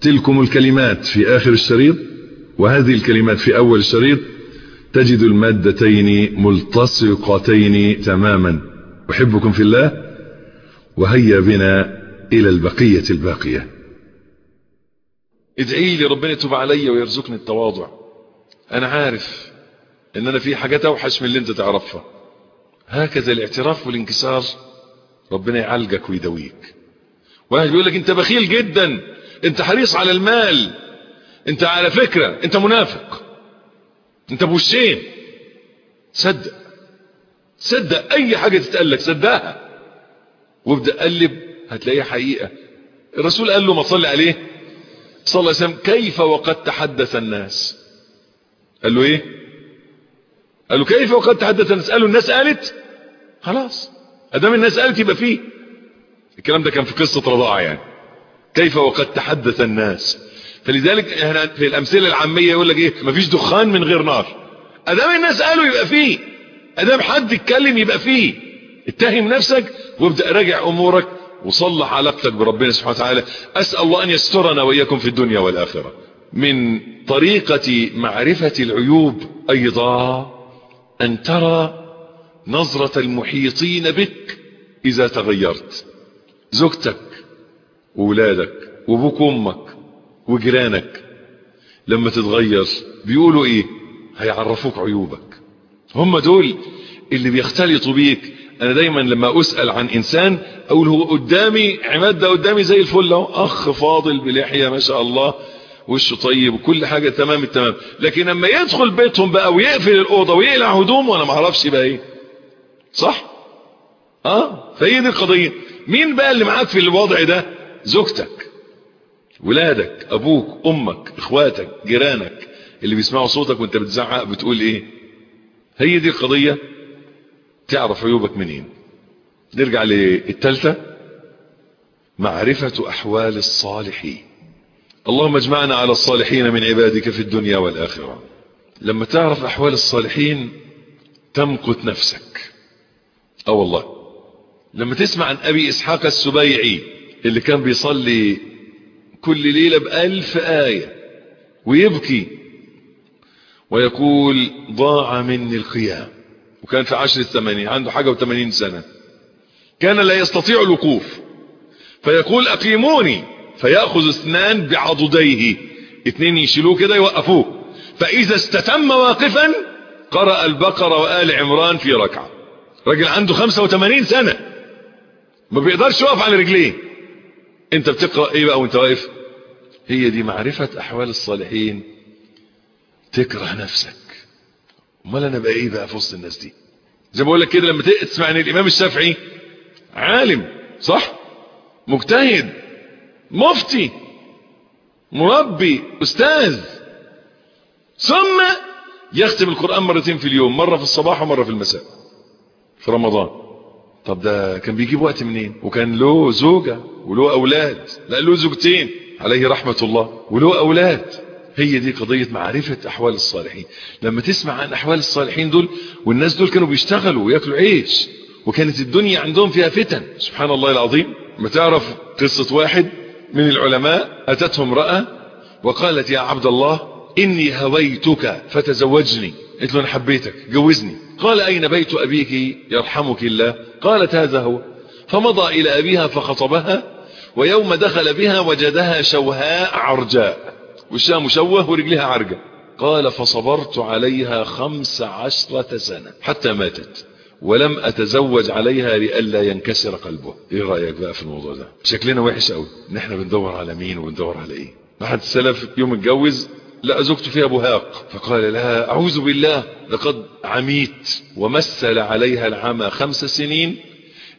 تلكم الكلمات في آخر الشريط وهذه الكلمات في أول الشريط تجد المادتين ملتصقتين تماما. أحبكم في الله وهيا بنا إلى البقية الباقية. ادعي لي ربنا يتوب علي ويرزقني التواضع. أنا عارف إن أنا في حاجات أوحش من اللي أنت تعرفها. هكذا الاعتراف والانكسار ربنا يعالجك ويدويك. واحد بيقول لك أنت بخيل جدا. أنت حريص على المال أنت على فكرة أنت منافق أنت بوشين صدق صدق أي حاجة تتقال لك صدقها. وابدأ قلب هتلاقيها حقيقة. الرسول قال له ما تصلي عليه؟ صلى الله عليه وسلم كيف وقد تحدث الناس؟ قال له إيه؟ قال له كيف وقد تحدث الناس؟ قالوا الناس قالت خلاص ادام الناس قالت يبقى فيه. الكلام ده كان في قصة رضاعة يعني. كيف وقد تحدث الناس؟ فلذلك إحنا في الأمثلة العامية يقول لك إيه؟ مفيش دخان من غير نار. أدام الناس قالوا يبقى فيه. أدام حد اتكلم يبقى فيه. اتهم نفسك وابدأ راجع أمورك وصلح علاقتك بربنا سبحانه وتعالى. أسأل الله أن يسترنا وإياكم في الدنيا والآخرة. من طريقة معرفة العيوب أيضا أن ترى نظرة المحيطين بك إذا تغيرت. زوجتك وولادك وابوك وامك وجيرانك. لما تتغير بيقولوا إيه؟ هيعرفوك عيوبك. هم دول اللي بيختلطوا بيك. أنا دايما لما أسأل عن إنسان أقول هو قدامي عماد ده قدامي زي الفل أهو. أخ فاضل بلحية ما شاء الله وشه طيب وكل حاجة تمام التمام. لكن لما يدخل بيتهم بقى ويقفل الأوضة ويقلع هدومه وأنا ما أعرفش بقى إيه. صح؟ آه فهي دي القضية. مين بقى اللي معاك في الوضع ده؟ زوجتك ولادك أبوك أمك إخواتك جيرانك اللي بيسمعوا صوتك وأنت بتزعق بتقول إيه؟ هي دي القضية. تعرف عيوبك منين؟ نرجع للتالتة. معرفة أحوال الصالحين. اللهم اجمعنا على الصالحين من عبادك في الدنيا والآخرة. لما تعرف أحوال الصالحين تمقت نفسك. آه والله لما تسمع عن أبي إسحاق السبيعي اللي كان بيصلي كل ليلة بألف آية ويبكي ويقول ضاع مني القيام وكان في عشر الثمانين عنده حاجة وثمانين سنة. كان لا يستطيع الوقوف. فيقول أقيموني. فيأخذ اثنان بعضديه. اثنين يشيلوه كده يوقفوه. فإذا استتم واقفا قرأ البقرة وآل عمران في ركعة. راجل عنده 85 سنة. ما بيقدرش يقف على رجليه. انت بتقرأ إيه بقى وانت واقف؟ هي دي معرفة أحوال الصالحين. تكره نفسك. أمال أنا بقى إيه بقى في وسط الناس دي؟ زي ما بقول لك كده لما تسمع إن الإمام الشافعي عالم صح؟ مجتهد مفتي مربي أستاذ. ثم يختم القرآن مرتين في اليوم مرة في الصباح ومرة في المساء في رمضان. طب ده كان بيجيب وقت منين؟ وكان له زوجة وله أولاد لا له زوجتين عليه رحمة الله وله أولاد. هي دي قضية معرفة أحوال الصالحين. لما تسمع عن أحوال الصالحين دول والناس دول كانوا بيشتغلوا وياكلوا عيش وكانت الدنيا عندهم فيها فتن. سبحان الله العظيم. ما تعرف قصة واحد من العلماء أتته امرأة وقالت يا عبد الله إني هويتك فتزوجني. قلت له أنا حبيتك جوزني. قال أين بيت أبيك يرحمك الله؟ قالت هذا هو. فمضى إلى أبيها فخطبها ويوم دخل بها وجدها شوهاء عرجاء وشها مشوه ورجلها عرجة. قال فصبرت عليها خمس عشرة سنة حتى ماتت ولم أتزوج عليها لئلا ينكسر قلبه. إيه رأيك بقى في الموضوع ده؟ شكلنا وحش قوي ان إحنا بندور على مين وبندور على إيه؟ واحد السلف يوم اتجوز لقى زوجته فيها بهاق. فقال لها أعوذ بالله لقد عميت ومثل عليها العمى خمس سنين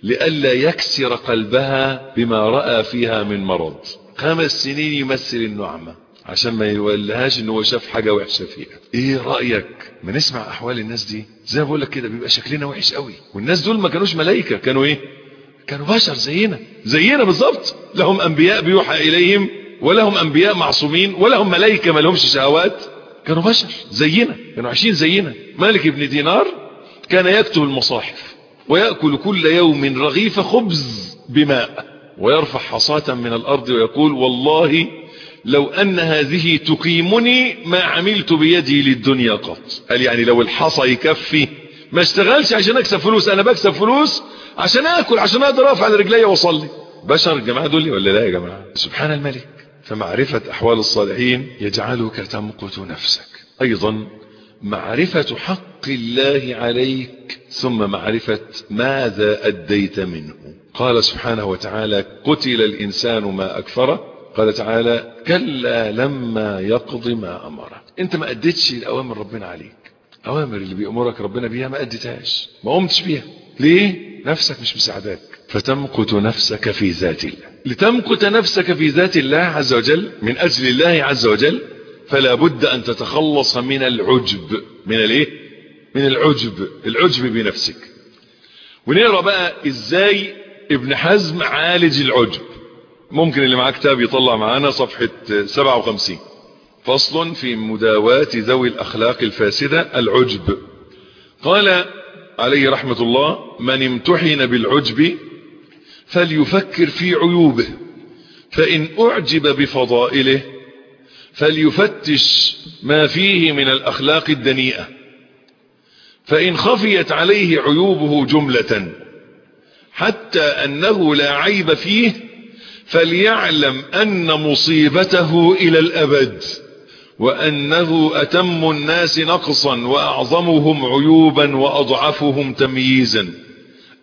لئلا يكسر قلبها بما رأى فيها من مرض. خمس سنين يمثل النعمة. عشان ما يولهاش ان هو شاف حاجة وحشة فيها. إيه رأيك؟ ما نسمع أحوال الناس دي. زي ما بقول لك كده بيبقى شكلنا وحش قوي. والناس دول ما كانوش ملائكة كانوا إيه؟ كانوا بشر زينا. زينا بالظبط. لهم أنبياء بيوحى إليهم. ولهم أنبياء معصومين ولهم ملائكة ما لهمش شهوات. كانوا بشر زينا كانوا عايشين زينا. مالك ابن دينار كان يكتب المصاحف ويأكل كل يوم رغيف خبز بماء ويرفع حصاة من الأرض ويقول والله لو أن هذه تقيمني ما عملت بيدي للدنيا قط. قال يعني لو الحصى يكفي ما اشتغلش عشان أكسب فلوس أنا بكسب فلوس عشان آكل عشان أقدر اقف على رجلي وأصلي. بشر الجماعة دول ولا لا يا جماعة؟ سبحان الملك. فمعرفة أحوال الصالحين يجعلك تمقت نفسك. أيضا معرفة حق الله عليك ثم معرفة ماذا أديت منه. قال سبحانه وتعالى قتل الإنسان ما اكفره قال تعالى كلا لما يقض ما امره أنت ما أديتش الاوامر ربنا عليك. أوامر اللي بيأمرك ربنا بيها ما أديتهاش. ما قمتش بيها. ليه؟ نفسك مش مساعداك فتمقت نفسك في ذات الله. لتمقت نفسك في ذات الله عز وجل من أجل الله عز وجل فلا بد أن تتخلص من العجب. من الإيه؟ من العجب. العجب بنفسك. ونقرا بقى إزاي ابن حزم عالج العجب. ممكن اللي معاه كتاب يطلع معانا صفحة 57 فصل في مداواة ذوي الأخلاق الفاسدة العجب. قال عليه رحمة الله من امتحن بالعجب فليفكر في عيوبه. فإن أعجب بفضائله فليفتش ما فيه من الأخلاق الدنيئة. فإن خفيت عليه عيوبه جملة حتى أنه لا عيب فيه فليعلم أن مصيبته إلى الأبد وأنه أتم الناس نقصا وأعظمهم عيوبا وأضعفهم تمييزا.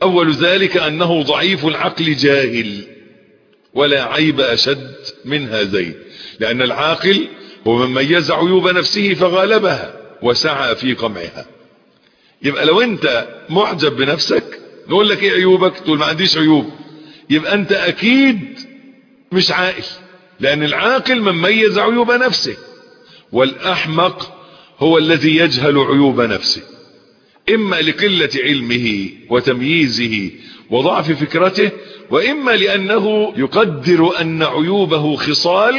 أول ذلك أنه ضعيف العقل جاهل ولا عيب أشد من هذين لأن العاقل هو من ميز عيوب نفسه فغالبها وسعى في قمعها. يبقى لو أنت معجب بنفسك نقول لك إيه عيوبك؟ تقول ما عنديش عيوب. يبقى أنت أكيد مش عاقل لأن العاقل من ميز عيوب نفسه والأحمق هو الذي يجهل عيوب نفسه. إما لقلة علمه وتمييزه وضعف فكرته وإما لأنه يقدر أن عيوبه خصال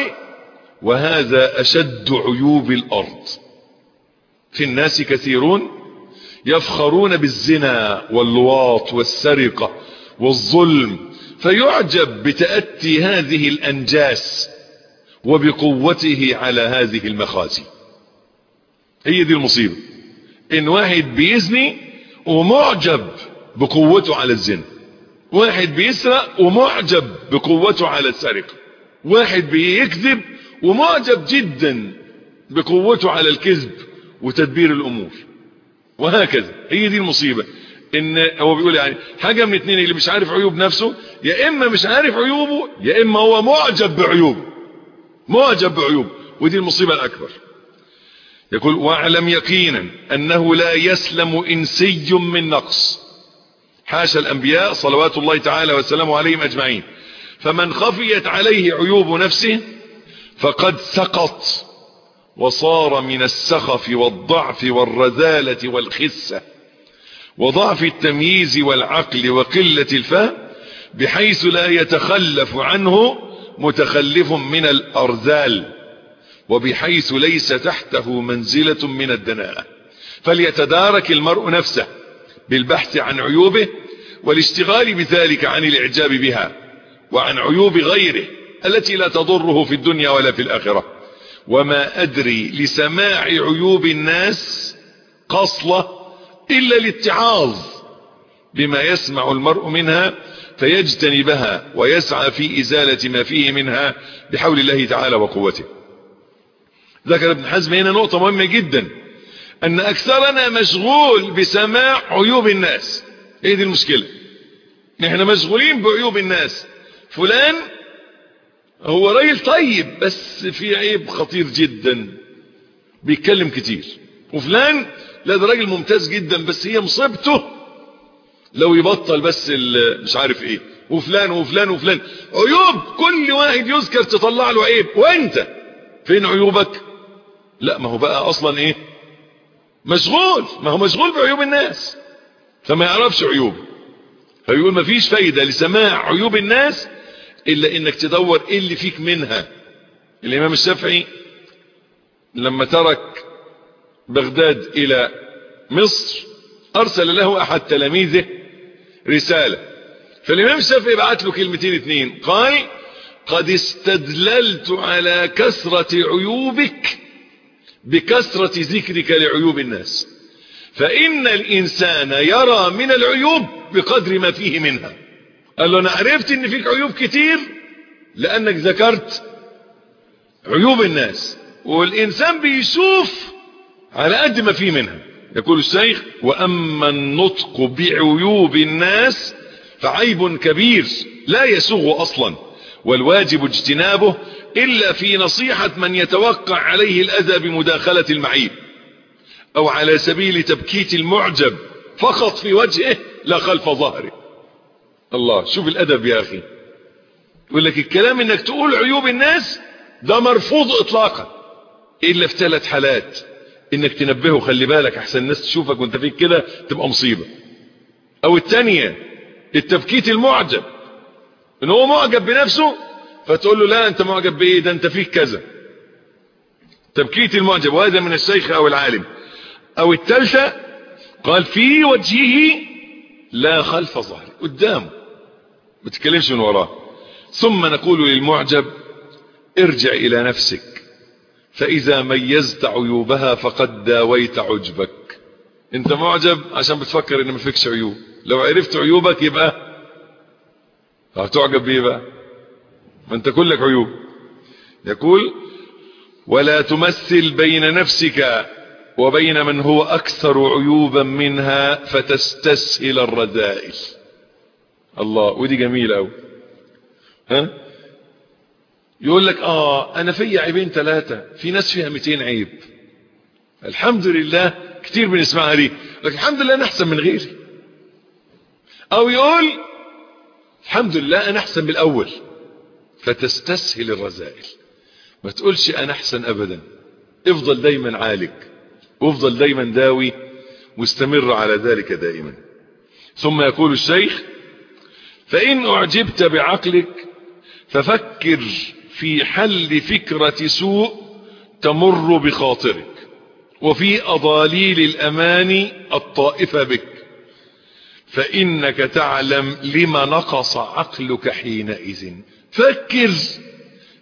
وهذا أشد عيوب الأرض. في الناس كثيرون يفخرون بالزنا واللواط والسرقة والظلم فيعجب بتأتي هذه الأنجاس وبقوته على هذه المخازي هي دي المصيبة؟ إن واحد بيزني ومعجب بقوته على الزنا. واحد بيسرق ومعجب بقوته على السرقة. واحد بيكذب ومعجب جدا بقوته على الكذب وتدبير الأمور. وهكذا. هي دي المصيبة. إن هو بيقول يعني حاجة من اتنين اللي مش عارف عيوب نفسه يا إما مش عارف عيوبه يا إما هو معجب بعيوبه. معجب بعيوبه. ودي المصيبة الأكبر. يقول واعلم يقينا أنه لا يسلم إنسي من نقص. حاشا الأنبياء صلوات الله تعالى وسلامه عليهم أجمعين. فمن خفيت عليه عيوب نفسه فقد سقط وصار من السخف والضعف والرذالة والخسة وضعف التمييز والعقل وقلة الفهم بحيث لا يتخلف عنه متخلف من الأرذال. وبحيث ليس تحته منزلة من الدناءة فليتدارك المرء نفسه بالبحث عن عيوبه والاشتغال بذلك عن الإعجاب بها وعن عيوب غيره التي لا تضره في الدنيا ولا في الآخرة. وما أدري لسماع عيوب الناس قصلة إلا الاتعاظ بما يسمع المرء منها فيجتنبها ويسعى في إزالة ما فيه منها بحول الله تعالى وقوته. ذكر ابن حزم هنا نقطة مهمة جدا. أن أكثرنا مشغول بسماع عيوب الناس. إيه دي المشكلة. نحن مشغولين بعيوب الناس. فلان هو راجل طيب بس في عيب خطير جدا. بيتكلم كتير. وفلان لا ده راجل ممتاز جدا بس هي مصيبته لو يبطل بس مش عارف إيه. وفلان وفلان وفلان. عيوب كل واحد يذكر تطلع له عيب. وأنت؟ فين عيوبك؟ لا ما هو بقى أصلا إيه؟ مشغول. ما هو مشغول بعيوب الناس. فما يعرفش عيوبه. فيقول ما فيش فايدة لسماع عيوب الناس إلا إنك تدور إيه اللي فيك منها. الإمام الشافعي لما ترك بغداد إلى مصر أرسل له أحد تلاميذه رسالة. فالإمام الشافعي بعت له كلمتين اتنين. قال قد استدللت على كثرة عيوبك بكثرة ذكرك لعيوب الناس. فإن الإنسان يرى من العيوب بقدر ما فيه منها. قال له أنا عرفت إن فيك عيوب كتير لأنك ذكرت عيوب الناس. والإنسان بيشوف على قد ما فيه منها. يقول الشيخ وأما النطق بعيوب الناس فعيب كبير لا يسوغ أصلا. والواجب اجتنابه إلا في نصيحة من يتوقع عليه الأذى بمداخلة المعيب. أو على سبيل تبكيت المعجب فقط في وجهه لا خلف ظهره. الله شوف الأدب يا أخي. يقول لك الكلام إنك تقول عيوب الناس ده مرفوض اطلاقا. الا في ثلاث حالات؟ إنك تنبهه خلي بالك أحسن الناس تشوفك وأنت فيك كده تبقى مصيبة. أو التانية التبكيت المعجب. إن هو معجب بنفسه فتقول له لا انت معجب بايه ده انت فيك كذا. تبكيت المعجب وهذا من الشيخ أو العالم. أو الثالثة قال في وجهه لا خلف ظهره قدامه. ما تتكلمش من وراه. ثم نقول للمعجب ارجع إلى نفسك. فإذا ميزت عيوبها فقد داويت عجبك. انت معجب عشان بتفكر إن ما فيكش عيوب. لو عرفت عيوبك يبقى هتعجب بيه بقى. ما انت كلك عيوب. يقول ولا تمثل بين نفسك وبين من هو أكثر عيوبا منها فتستسهل الرذائل الله ودي جميلة قوي ها؟ يقول لك آه أنا في عيبين ثلاثة في ناس فيها 200 عيب. الحمد لله كتير بنسمعها دي. لكن الحمد لله أنا أحسن من غيري. أو يقول الحمد لله أنا أحسن من الأول. فتستسهل الرذائل. ما تقولش أنا أحسن ابدا. افضل دايما عالج وافضل دايما داوي واستمر على ذلك دائما. ثم يقول الشيخ فإن أعجبت بعقلك ففكر في حل فكرة سوء تمر بخاطرك وفي أضاليل الأمان الطائفة بك. فإنك تعلم لما نقص عقلك حينئذ. فكر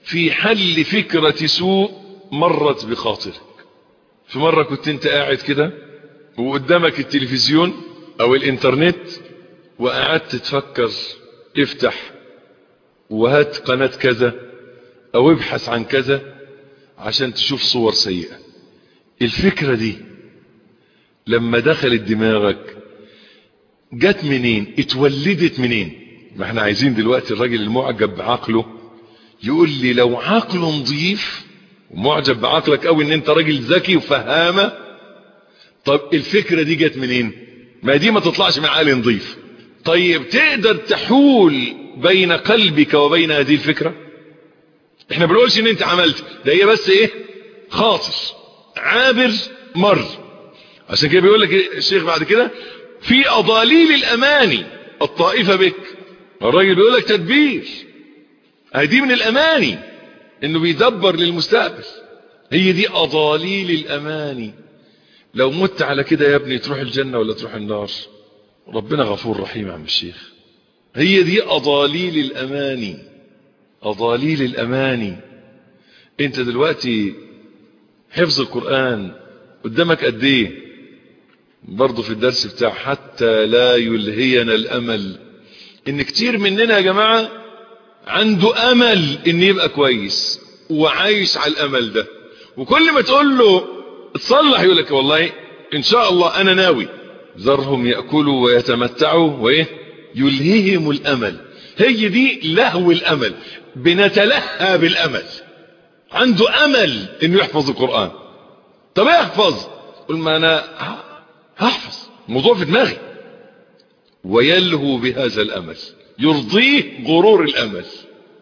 في حل فكرة سوء مرت بخاطرك. في مرة كنت انت قاعد كده وقدامك التلفزيون أو الإنترنت وقعدت تفكر افتح وهات قناة كذا أو ابحث عن كذا عشان تشوف صور سيئة. الفكرة دي لما دخلت دماغك جت منين؟ اتولدت منين؟ ما إحنا عايزين دلوقتي الراجل المعجب بعقله يقول لي لو عقله نظيف ومعجب بعقلك قوي ان انت راجل ذكي وفهامة طب الفكرة دي جت منين؟ ما دي ما تطلعش من عقل نظيف طيب تقدر تحول بين قلبك وبين هذه الفكرة؟ إحنا بنقولش ان انت عملت ده هي بس إيه؟ خاطر عابر مر. عشان كده بيقول لك الشيخ بعد كده في أضاليل الأماني الطائفة بك. الراجل بيقول لك تدبير. هذه من الأماني إنه بيدبر للمستقبل. هي دي أضاليل الأماني. لو مت على كده يا ابني تروح الجنة ولا تروح النار؟ ربنا غفور رحيم يا عم الشيخ. هي دي أضاليل الأماني. أضاليل الأماني. أنت دلوقتي حفظ القرآن قدامك قد إيه؟ برضه في الدرس بتاع حتى لا يلهينا الأمل. إن كتير مننا يا جماعة عنده أمل إن يبقى كويس وعايش على الأمل ده. وكل ما تقول له تصلح يقول لك والله إن شاء الله أنا ناوي. ذرهم يأكلوا ويتمتعوا وإيه؟ يلهيهم الأمل. هي دي لهو الأمل. بنتلهى بالأمل. عنده أمل إنه يحفظ القرآن. طب احفظ. قل ما أنا هحفظ. الموضوع في دماغي. ويلهو بهذا الامل يرضيه غرور الامل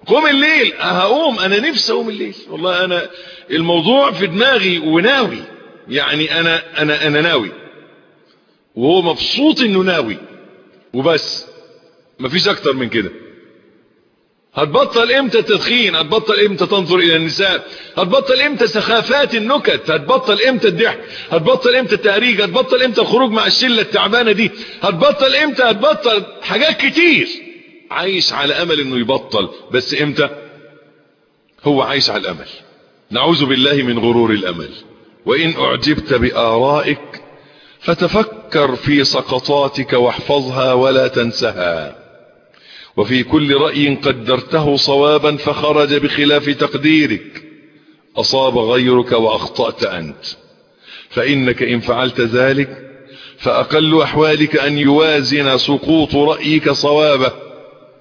قوم الليل. هقوم أنا نفسي أقوم الليل. والله أنا الموضوع في دماغي وناوي. يعني أنا أنا أنا ناوي. وهو مبسوط إنه ناوي. وبس. مفيش أكتر من كده. هتبطل إمتى التدخين؟ هتبطل إمتى تنظر إلى النساء؟ هتبطل إمتى سخافات النكت؟ هتبطل إمتى الضحك؟ هتبطل إمتى التهريج؟ هتبطل إمتى الخروج مع الشلة التعبانة دي؟ هتبطل إمتى؟ هتبطل حاجات كتير. عايش على أمل إنه يبطل بس إمتى؟ هو عايش على الأمل. نعوذ بالله من غرور الأمل. وإن أعجبت بآرائك فتفكر في سقطاتك واحفظها ولا تنسها. وفي كل رأي قدرته صوابا فخرج بخلاف تقديرك. أصاب غيرك وأخطأت أنت. فإنك إن فعلت ذلك فأقل أحوالك أن يوازن سقوط رأيك صوابه.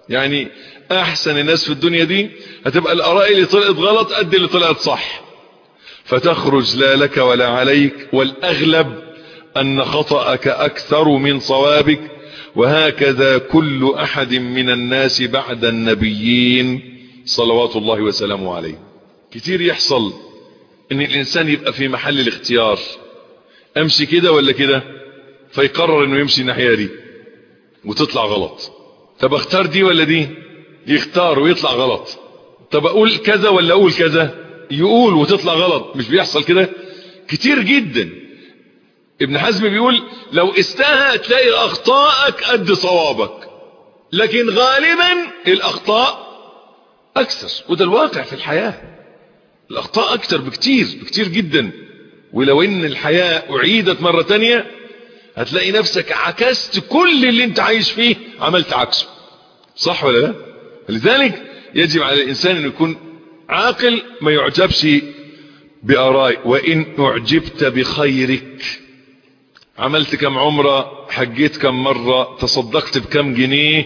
يعني أحسن الناس في الدنيا دي هتبقى الآراء اللي طلعت غلط قد اللي طلعت صح. فتخرج لا لك ولا عليك والأغلب أن خطأك أكثر من صوابك وهكذا كل أحد من الناس بعد النبيين صلوات الله وسلامه عليه. كتير يحصل إن الإنسان يبقى في محل الاختيار. أمشي كده ولا كده؟ فيقرر إنه يمشي الناحية دي وتطلع غلط. طب أختار دي ولا دي؟ يختار ويطلع غلط. طب أقول كذا ولا أقول كذا؟ يقول وتطلع غلط. مش بيحصل كده؟ كتير جدا. ابن حزم بيقول لو استهى تلاقي اخطائك قد صوابك لكن غالبا الأخطاء أكثر وده الواقع في الحياة. الأخطاء أكثر بكتير بكتير جدا. ولو إن الحياة أعيدت مرة تانية هتلاقي نفسك عكست كل اللي أنت عايش فيه عملت عكسه. صح ولا لا؟ لذلك يجب على الإنسان انه يكون عاقل ما يعجبش بآرائي وإن أعجبت بخيرك عملت كم عمرة حجيت كم مرة تصدقت بكم جنيه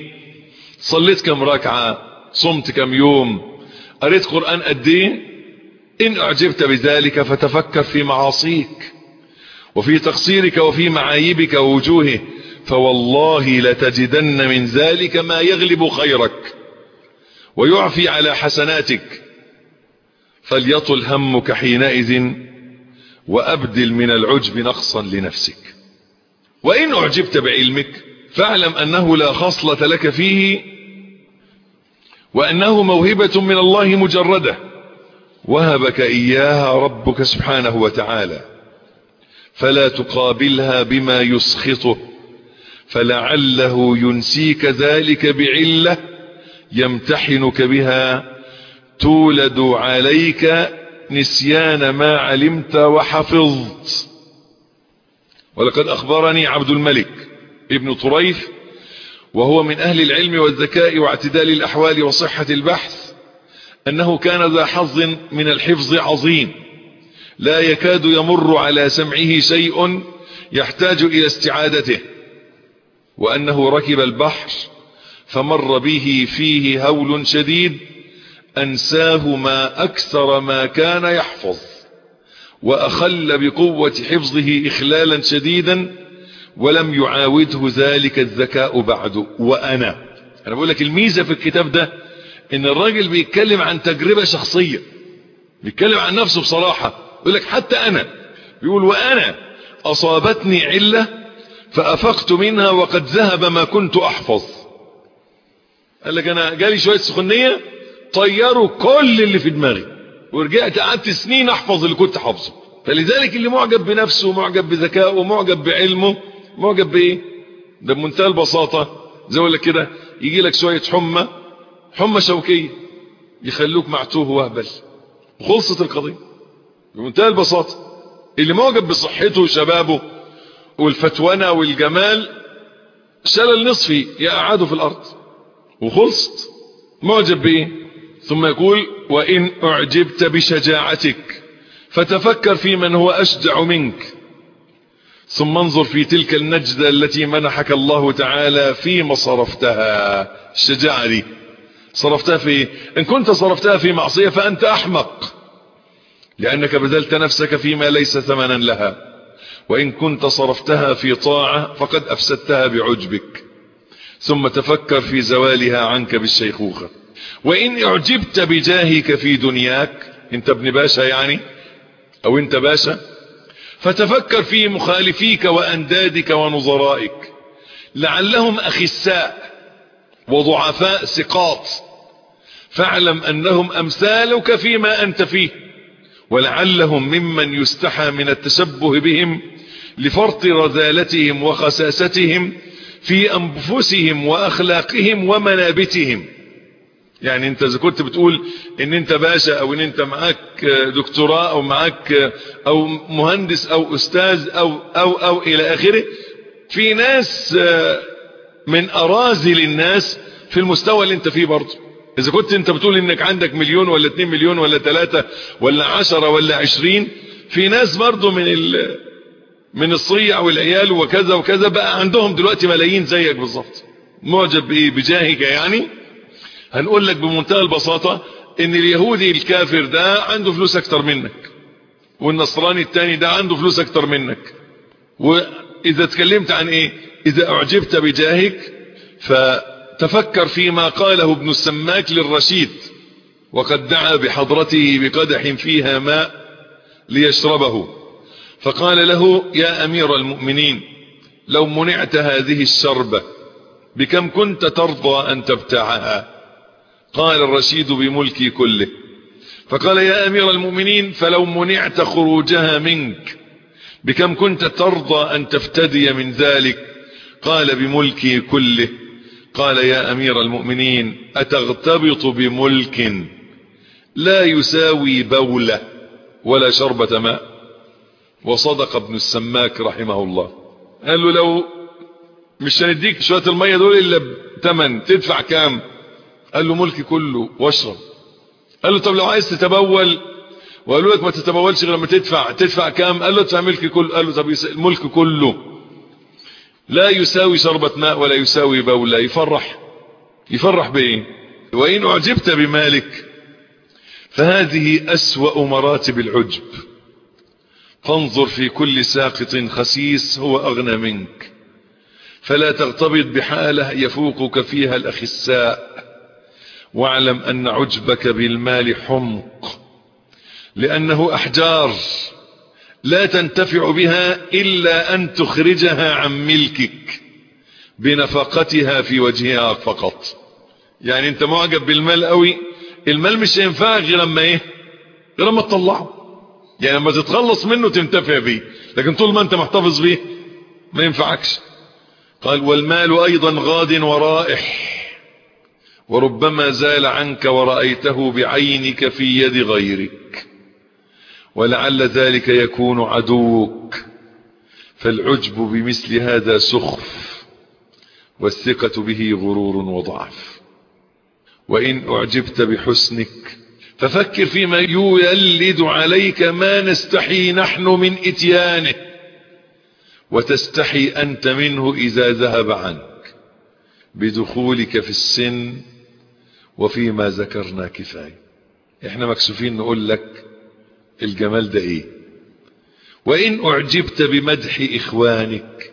صليت كم ركعة صمت كم يوم. قريت قرآن قد إيه؟ إن أعجبت بذلك فتفكر في معاصيك وفي تقصيرك وفي معايبك ووجوهه فوالله لتجدن من ذلك ما يغلب خيرك ويعفي على حسناتك. فليطل همك حينئذ وأبدل من العجب نقصا لنفسك. وإن أعجبت بعلمك فاعلم أنه لا خصلة لك فيه وأنه موهبة من الله مجردة. وهبك إياها ربك سبحانه وتعالى فلا تقابلها بما يسخطه فلعله ينسيك ذلك بعلة يمتحنك بها. تولد عليك نسيان ما علمت وحفظت. ولقد أخبرني عبد الملك ابن طريف وهو من أهل العلم والذكاء واعتدال الأحوال وصحة البحث أنه كان ذا حظ من الحفظ عظيم لا يكاد يمر على سمعه شيء يحتاج إلى استعادته وأنه ركب البحر فمر به فيه هول شديد أنساه ما أكثر ما كان يحفظ. وأخل بقوة حفظه إخلالا شديدا ولم يعاوده ذلك الذكاء بعد وأنا. أنا بقول لك الميزة في الكتاب ده إن الراجل بيتكلم عن تجربة شخصية بيتكلم عن نفسه بصراحة يقول لك حتى أنا بيقول وأنا أصابتني علة فأفقت منها وقد ذهب ما كنت أحفظ. قال لك أنا جالي شوية سخنية طيروا كل اللي في دماغي. ورجعت قعدت سنين أحفظ اللي كنت حافظه. فلذلك اللي معجب بنفسه معجب بذكائه معجب بعلمه معجب بإيه؟ ده بمنتهى البساطة. زي ولا كده يجي لك شوية حمى حمى شوكية يخلوك معتوه وهبل وخلصت القضية. بمنتهى البساطة. اللي معجب بصحته وشبابه والفتونة والجمال شلل نصفي يقعده في الأرض. وخلصت. معجب بإيه؟ ثم يقول وإن أعجبت بشجاعتك فتفكر في من هو أشجع منك. ثم انظر في تلك النجدة التي منحك الله تعالى فيما صرفتها. الشجاعة دي. صرفتها في إن كنت صرفتها في معصية فأنت أحمق. لأنك بذلت نفسك فيما ليس ثمنا لها. وإن كنت صرفتها في طاعة فقد أفسدتها بعجبك. ثم تفكر في زوالها عنك بالشيخوخة. وإن أعجبت بجاهك في دنياك انت ابن باشا يعني أو انت باشا فتفكر في مخالفيك وأندادك ونظرائك لعلهم أخساء وضعفاء سقاط فاعلم أنهم أمثالك فيما أنت فيه ولعلهم ممن يستحى من التشبه بهم لفرط رذالتهم وخساستهم في أنفسهم وأخلاقهم ومنابتهم. يعني انت اذا كنت بتقول ان انت باشا أو ان انت معاك دكتوراه أو معاك أو مهندس أو أستاذ أو أو أو إلى اخره في ناس من اراذل الناس في المستوى اللي انت فيه برضه. اذا كنت انت بتقول انك عندك مليون ولا اتنين مليون ولا تلاتة ولا عشرة ولا عشرين في ناس برضه من ال من الصيع والعيال وكذا وكذا بقى عندهم دلوقتي ملايين زيك بالظبط. معجب بإيه؟ بجاهك يعني. هنقول لك بمنتهى البساطة إن اليهودي الكافر ده عنده فلوس أكتر منك والنصراني التاني ده عنده فلوس أكتر منك. وإذا اتكلمت عن إيه؟ إذا أعجبت بجاهك فتفكر فيما قاله ابن السماك للرشيد وقد دعا بحضرته بقدح فيها ماء ليشربه. فقال له يا أمير المؤمنين لو منعت هذه الشربة بكم كنت ترضى أن تبتعها؟ قال الرشيد بملكي كله. فقال يا أمير المؤمنين فلو منعت خروجها منك بكم كنت ترضى أن تفتدي من ذلك؟ قال بملكي كله. قال يا أمير المؤمنين أتغتبط بملك لا يساوي بولة ولا شربة ماء؟ وصدق ابن السماك رحمه الله. قال له لو مش هنديك شوية المية دول إلا بتمن تدفع كام؟ قال له ملكي كله واشرب. قال له طب لو عايز تتبول؟ وقالوا لك ما تتبولش غير لما تدفع. تدفع كام؟ قال له ادفع ملكي كله. قال له طب الملك كله. لا يساوي شربة ماء ولا يساوي بولة. يفرح. يفرح بإيه؟ وإن أعجبت بمالك. فهذه أسوأ مراتب العجب. فانظر في كل ساقط خسيس هو أغنى منك. فلا تغتبط بحالة يفوقك فيها الأخساء. واعلم أن عجبك بالمال حمق لأنه أحجار لا تنتفع بها إلا أن تخرجها عن ملكك بنفقتها في وجهها فقط. يعني أنت معجب بالمال قوي المال مش هينفعك غير لما إيه؟ غير لما تطلعه. يعني لما تتخلص منه تنتفع بيه لكن طول ما أنت محتفظ بيه ما ينفعكش. قال والمال أيضا غاد ورائح. وربما زال عنك ورأيته بعينك في يد غيرك. ولعل ذلك يكون عدوك. فالعجب بمثل هذا سخف والثقة به غرور وضعف. وإن أعجبت بحسنك ففكر فيما يولد عليك ما نستحي نحن من إتيانه. وتستحي أنت منه إذا ذهب عنك. بدخولك في السن وفيما ذكرنا كفاية. إحنا مكسوفين نقول لك الجمال ده إيه؟ وإن أعجبت بمدح إخوانك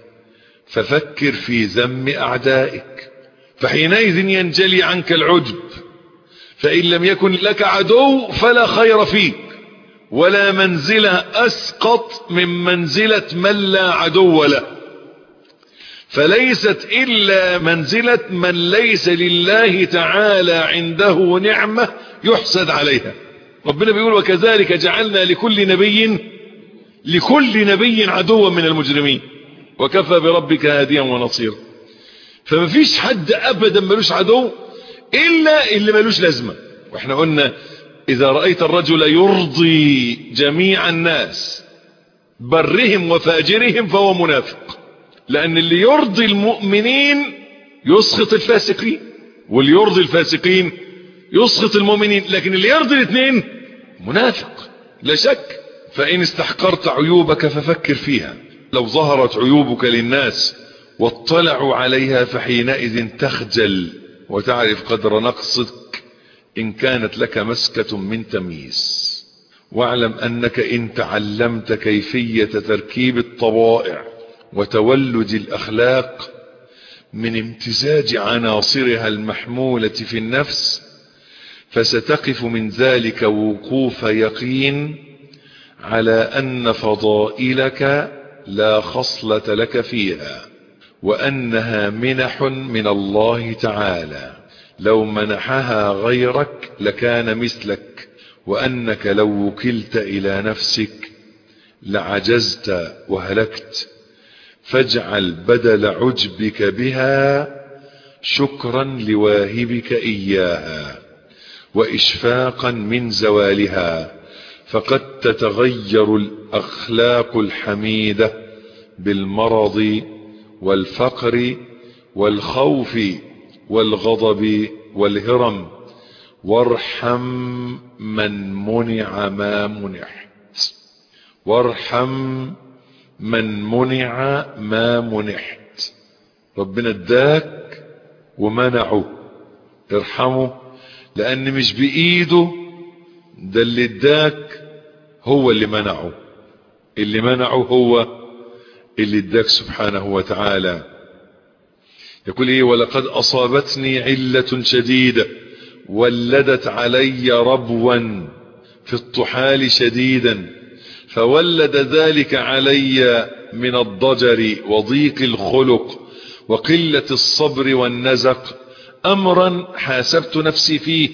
ففكر في ذم أعدائك فحينئذ ينجلي عنك العجب فإن لم يكن لك عدو فلا خير فيك ولا منزلة أسقط من منزلة من لا عدو له. فليست إلا منزلة من ليس لله تعالى عنده نعمة يحسد عليها. ربنا بيقول وكذلك جعلنا لكل نبي لكل نبي عدوا من المجرمين. وكفى بربك هاديا ونصيرا. فما فيش حد أبدا ملوش عدو إلا اللي ملوش لازمة. وإحنا قلنا إذا رأيت الرجل يرضي جميع الناس برهم وفاجرهم فهو منافق. لأن اللي يرضي المؤمنين يسخط الفاسقين واللي يرضي الفاسقين يسخط المؤمنين لكن اللي يرضي الاثنين منافق لا شك. فإن استحقرت عيوبك ففكر فيها. لو ظهرت عيوبك للناس واطلعوا عليها فحينئذ تخجل وتعرف قدر نقصك إن كانت لك مسكة من تمييز. واعلم أنك إن تعلمت كيفية تركيب الطبائع وتولد الأخلاق من امتزاج عناصرها المحمولة في النفس فستقف من ذلك وقوف يقين على أن فضائلك لا خصلة لك فيها وأنها منح من الله تعالى. لو منحها غيرك لكان مثلك وأنك لو وكلت إلى نفسك لعجزت وهلكت. فاجعل بدل عجبك بها شكرا لواهبك إياها وإشفاقا من زوالها فقد تتغير الأخلاق الحميدة بالمرض والفقر والخوف والغضب والهرم. وارحم من منع ما منحت وارحم من منع ما منحت. ربنا اداك ومنعه. ارحمه لأن مش بإيده ده اللي اداك هو اللي منعه. اللي منعه هو اللي اداك سبحانه وتعالى. يقول إيه؟ ولقد أصابتني علة شديدة ولدت علي ربوا في الطحال شديدا. فولد ذلك علي من الضجر وضيق الخلق وقلة الصبر والنزق. امرا حاسبت نفسي فيه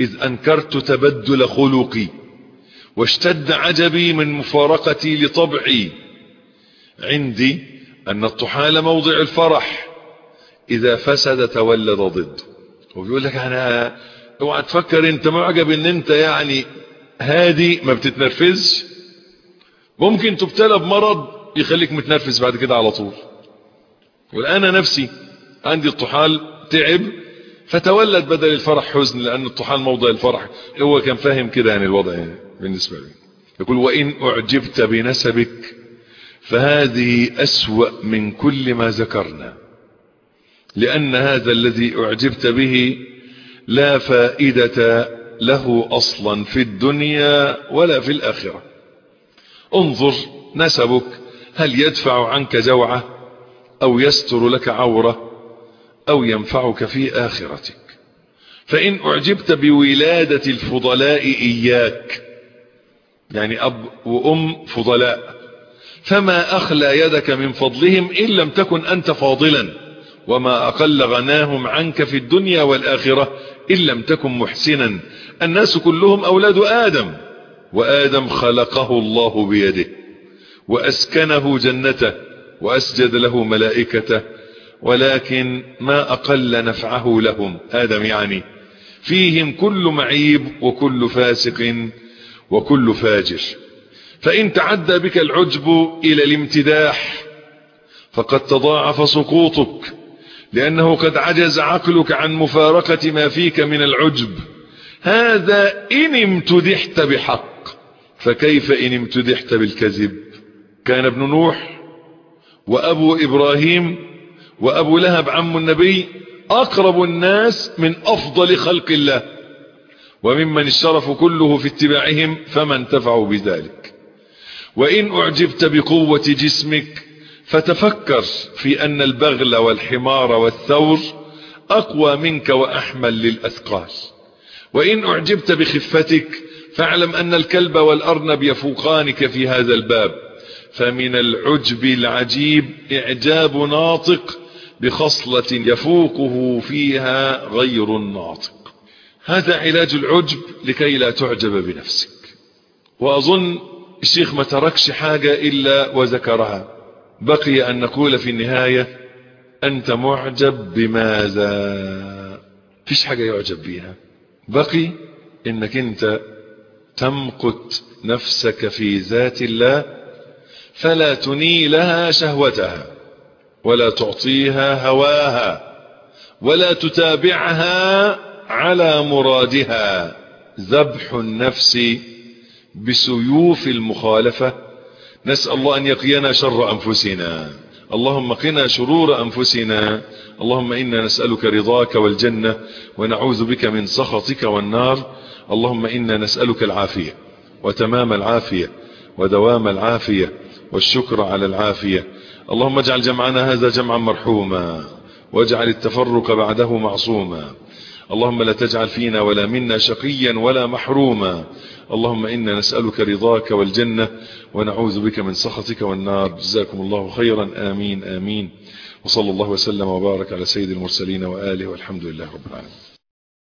إذ أنكرت تبدل خلقي واشتد عجبي من مفارقتي لطبعي. عندي أن الطحال موضع الفرح إذا فسد تولد ضده وبيقول لك أنا اوعى تفكر أنت معجب إن أنت يعني هادي ما بتتنرفزش ممكن تبتلى بمرض يخليك متنرفز بعد كده على طول. والآن نفسي عندي الطحال تعب فتولد بدل الفرح حزن لأن الطحال موضع الفرح. هو كان فاهم كده يعني الوضع يعني بالنسبة لي. يقول وإن أعجبت بنسبك فهذه أسوأ من كل ما ذكرنا لأن هذا الذي أعجبت به لا فائدة له أصلا في الدنيا ولا في الآخرة. انظر نسبك هل يدفع عنك جوعة أو يستر لك عورة أو ينفعك في آخرتك؟ فإن أعجبت بولادة الفضلاء إياك يعني أب وأم فضلاء فما أخلى يدك من فضلهم إن لم تكن أنت فاضلا وما أقل غناهم عنك في الدنيا والآخرة إن لم تكن محسنا. الناس كلهم أولاد آدم. وآدم خلقه الله بيده وأسكنه جنته وأسجد له ملائكته ولكن ما أقل نفعه لهم. آدم يعني فيهم كل معيب وكل فاسق وكل فاجر. فإن تعدى بك العجب إلى الامتداح فقد تضاعف سقوطك لأنه قد عجز عقلك عن مفارقة ما فيك من العجب. هذا إن امتدحت بحق. فكيف إن امتدحت بالكذب؟ كان ابن نوح وأبو إبراهيم وأبو لهب عم النبي أقرب الناس من أفضل خلق الله وممن الشرف كله في اتباعهم فما انتفعوا بذلك. وإن أعجبت بقوة جسمك فتفكر في أن البغل والحمار والثور أقوى منك وأحمل للأثقال. وإن أعجبت بخفتك فاعلم أن الكلب والأرنب يفوقانك في هذا الباب فمن العجب العجيب إعجاب ناطق بخصلة يفوقه فيها غير الناطق هذا علاج العجب لكي لا تعجب بنفسك. وأظن الشيخ ما تركش حاجة إلا وذكرها. بقي أن نقول في النهاية أنت معجب بماذا؟ فيش حاجة يعجب بيها. بقي إنك أنت تمقت نفسك في ذات الله فلا تنيلها شهوتها ولا تعطيها هواها ولا تتابعها على مرادها ذبح النفس بسيوف المخالفة. نسأل الله أن يقينا شر أنفسنا. اللهم قنا شرور أنفسنا. اللهم إنا نسألك رضاك والجنة ونعوذ بك من سخطك والنار. اللهم إنا نسألك العافية وتمام العافية ودوام العافية والشكر على العافية. اللهم اجعل جمعنا هذا جمعا مرحوما واجعل التفرق بعده معصوما. اللهم لا تجعل فينا ولا منا شقيا ولا محروما. اللهم إنا نسألك رضاك والجنة ونعوذ بك من سخطك والنار. جزاكم الله خيرا. آمين آمين. وصلى الله وسلم وبارك على سيد المرسلين وآله والحمد لله رب العالمين.